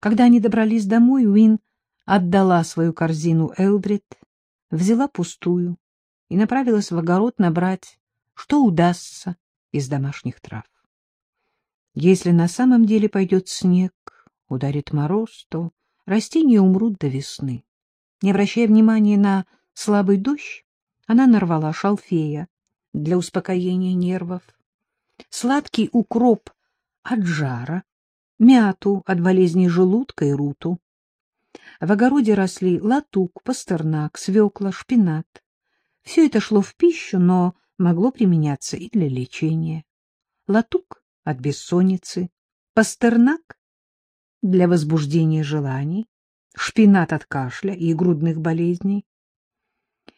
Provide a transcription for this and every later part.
Когда они добрались домой, Уин отдала свою корзину Элдрид, взяла пустую и направилась в огород набрать, что удастся из домашних трав. Если на самом деле пойдет снег, ударит мороз, то растения умрут до весны. Не обращая внимания на слабый дождь, она нарвала шалфея для успокоения нервов, сладкий укроп от жара, мяту от болезней желудка и руту. В огороде росли латук, пастернак, свекла, шпинат. Все это шло в пищу, но могло применяться и для лечения. Латук от бессонницы, пастернак для возбуждения желаний, шпинат от кашля и грудных болезней.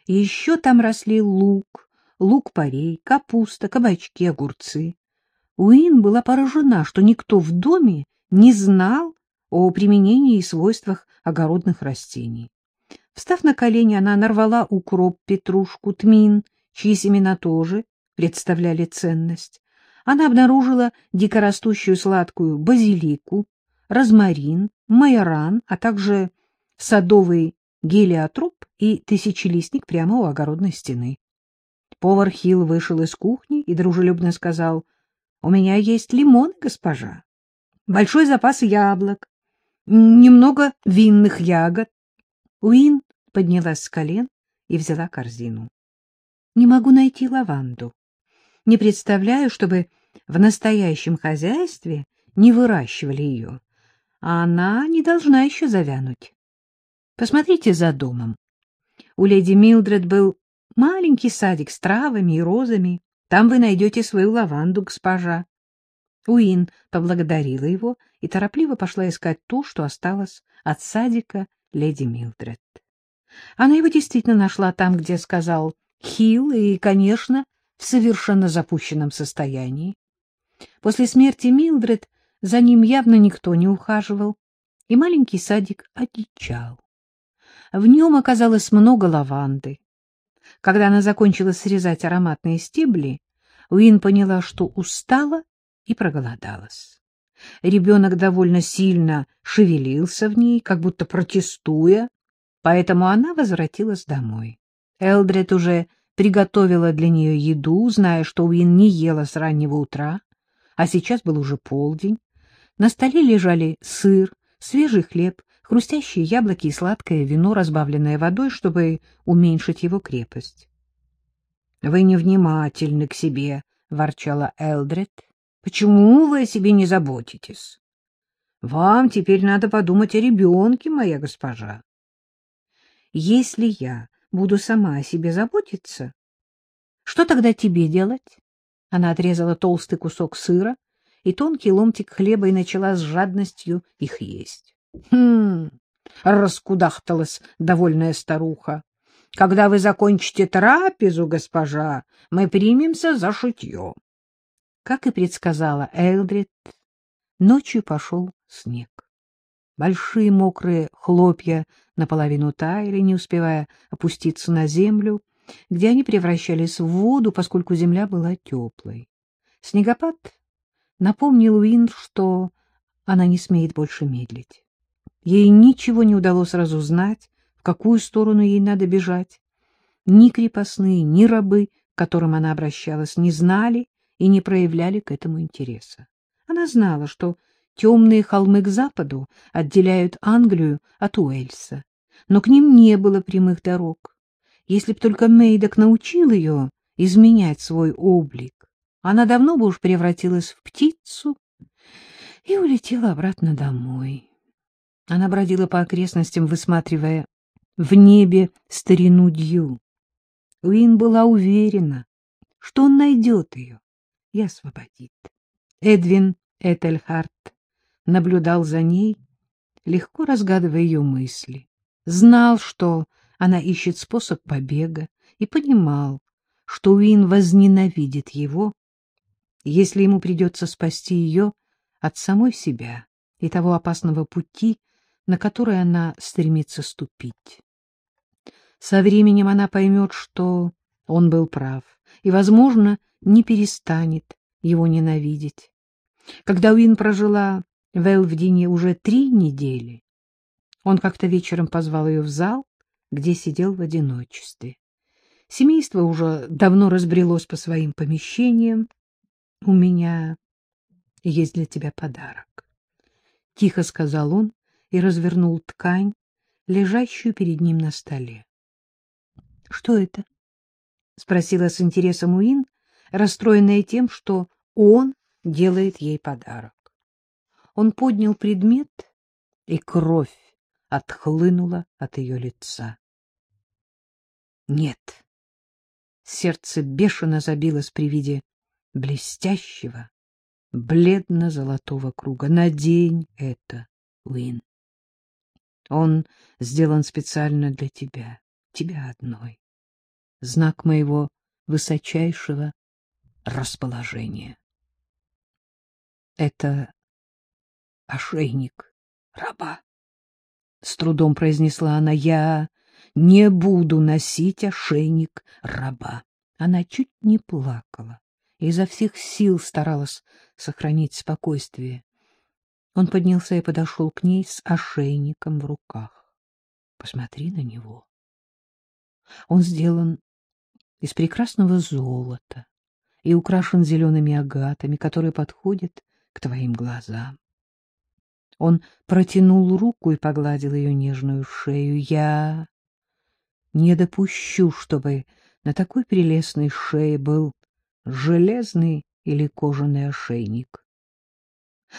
Еще там росли лук, лук-порей, капуста, кабачки, огурцы. Уин была поражена, что никто в доме не знал о применении и свойствах огородных растений. Встав на колени, она нарвала укроп, петрушку, тмин, чьи семена тоже представляли ценность. Она обнаружила дикорастущую сладкую базилику, розмарин, майоран, а также садовый гелиотроп и тысячелистник прямо у огородной стены. Повар Хилл вышел из кухни и дружелюбно сказал, — У меня есть лимон, госпожа, большой запас яблок, немного винных ягод. Уин поднялась с колен и взяла корзину. — Не могу найти лаванду. Не представляю, чтобы в настоящем хозяйстве не выращивали ее. А она не должна еще завянуть. Посмотрите за домом. У леди Милдред был маленький садик с травами и розами. Там вы найдете свою лаванду, госпожа. Уин поблагодарила его и торопливо пошла искать ту, что осталось от садика леди Милдред. Она его действительно нашла там, где сказал Хилл, и, конечно, в совершенно запущенном состоянии. После смерти Милдред за ним явно никто не ухаживал, и маленький садик одичал. В нем оказалось много лаванды. Когда она закончила срезать ароматные стебли, Уин поняла, что устала и проголодалась. Ребенок довольно сильно шевелился в ней, как будто протестуя, поэтому она возвратилась домой. Элдред уже приготовила для нее еду, зная, что Уин не ела с раннего утра, а сейчас был уже полдень. На столе лежали сыр, свежий хлеб, хрустящие яблоки и сладкое вино, разбавленное водой, чтобы уменьшить его крепость. — Вы невнимательны к себе, — ворчала Элдред. — Почему вы о себе не заботитесь? Вам теперь надо подумать о ребенке, моя госпожа. Если я буду сама о себе заботиться, что тогда тебе делать? Она отрезала толстый кусок сыра и тонкий ломтик хлеба и начала с жадностью их есть. — Хм, — раскудахталась довольная старуха. — Когда вы закончите трапезу, госпожа, мы примемся за шитье. Как и предсказала Элдрид, ночью пошел снег. Большие мокрые хлопья наполовину таяли, не успевая опуститься на землю, где они превращались в воду, поскольку земля была теплой. Снегопад напомнил Уин, что она не смеет больше медлить. Ей ничего не удалось разузнать, в какую сторону ей надо бежать. Ни крепостные, ни рабы, к которым она обращалась, не знали и не проявляли к этому интереса. Она знала, что темные холмы к западу отделяют Англию от Уэльса, но к ним не было прямых дорог. Если б только Мейдок научил ее изменять свой облик, она давно бы уж превратилась в птицу и улетела обратно домой. Она бродила по окрестностям, высматривая в небе старину Дью. Уин была уверена, что он найдет ее и освободит. Эдвин Этельхарт наблюдал за ней, легко разгадывая ее мысли. Знал, что она ищет способ побега, и понимал, что Уин возненавидит его, если ему придется спасти ее от самой себя и того опасного пути, на который она стремится ступить. Со временем она поймет, что он был прав, и, возможно, не перестанет его ненавидеть. Когда Уин прожила в Элвдине уже три недели. Он как-то вечером позвал ее в зал, где сидел в одиночестве. Семейство уже давно разбрелось по своим помещениям. — У меня есть для тебя подарок. — тихо сказал он и развернул ткань, лежащую перед ним на столе. — Что это? — спросила с интересом Уин, расстроенная тем, что он делает ей подарок. Он поднял предмет, и кровь отхлынула от ее лица. Нет. Сердце бешено забилось при виде блестящего, бледно-золотого круга. Надень это, Уин. Он сделан специально для тебя, тебя одной. Знак моего высочайшего расположения. Это ошейник раба. С трудом произнесла она, я не буду носить ошейник раба. Она чуть не плакала и изо всех сил старалась сохранить спокойствие. Он поднялся и подошел к ней с ошейником в руках. Посмотри на него. Он сделан из прекрасного золота и украшен зелеными агатами, которые подходят к твоим глазам. Он протянул руку и погладил ее нежную шею. Я не допущу, чтобы на такой прелестной шее был железный или кожаный ошейник.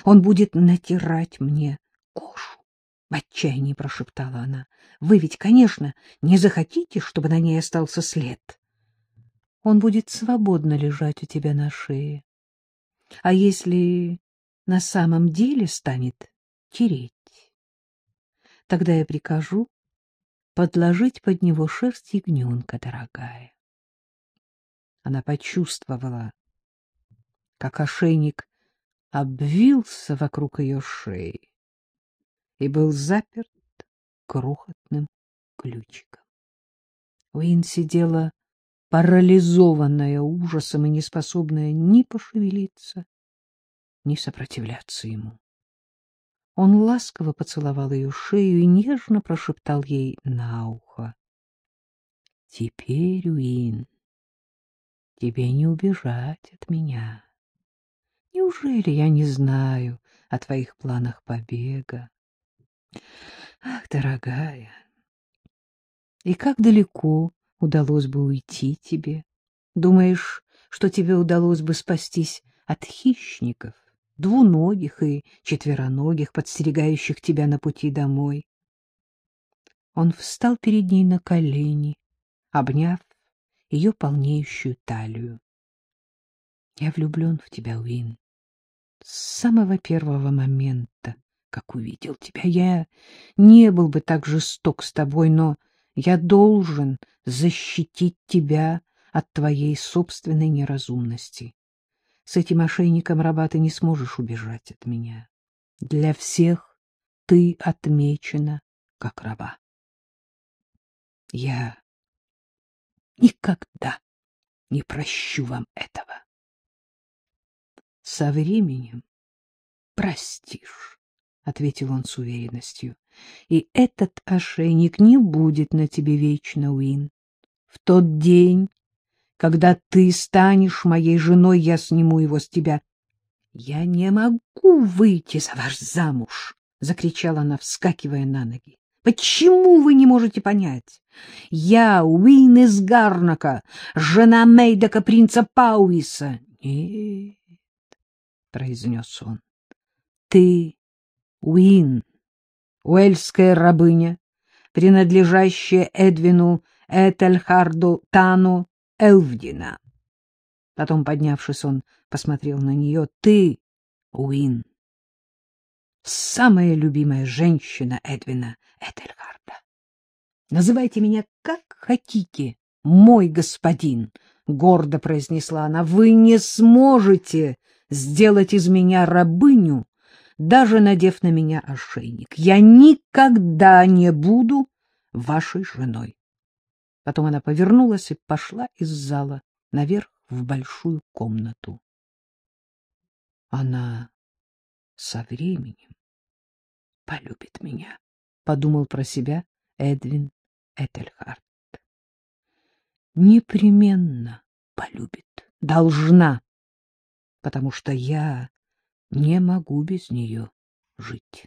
Он будет натирать мне кожу. В отчаянии прошептала она. Вы ведь, конечно, не захотите, чтобы на ней остался след. Он будет свободно лежать у тебя на шее. А если на самом деле станет тереть, тогда я прикажу подложить под него шерсть ягненка, дорогая. Она почувствовала, как ошейник обвился вокруг ее шеи и был заперт крохотным ключиком. Уин сидела парализованная ужасом и неспособная ни пошевелиться, ни сопротивляться ему. Он ласково поцеловал ее шею и нежно прошептал ей на ухо. — Теперь, Уин, тебе не убежать от меня. Неужели я не знаю о твоих планах побега? Ах, дорогая, и как далеко удалось бы уйти тебе? Думаешь, что тебе удалось бы спастись от хищников? двуногих и четвероногих, подстерегающих тебя на пути домой. Он встал перед ней на колени, обняв ее полнеющую талию. — Я влюблен в тебя, Уин. С самого первого момента, как увидел тебя, я не был бы так жесток с тобой, но я должен защитить тебя от твоей собственной неразумности. С этим ошейником раба ты не сможешь убежать от меня. Для всех ты отмечена как раба. Я никогда не прощу вам этого. Со временем простишь, — ответил он с уверенностью, — и этот ошейник не будет на тебе вечно, Уин. В тот день, когда ты станешь моей женой, я сниму его с тебя. — Я не могу выйти за ваш замуж! — закричала она, вскакивая на ноги. — Почему вы не можете понять? Я Уин из Гарнака, жена Мейдака принца Пауиса. — Нет, — произнес он, — ты Уин, уэльская рабыня, принадлежащая Эдвину Этельхарду Тану, Элвдина. Потом, поднявшись, он посмотрел на нее. — Ты, Уин, самая любимая женщина Эдвина Этельгарда. Называйте меня как хотите, мой господин, — гордо произнесла она. — Вы не сможете сделать из меня рабыню, даже надев на меня ошейник. Я никогда не буду вашей женой. Потом она повернулась и пошла из зала наверх в большую комнату. Она со временем полюбит меня, — подумал про себя Эдвин Этельхарт. Непременно полюбит, должна, потому что я не могу без нее жить.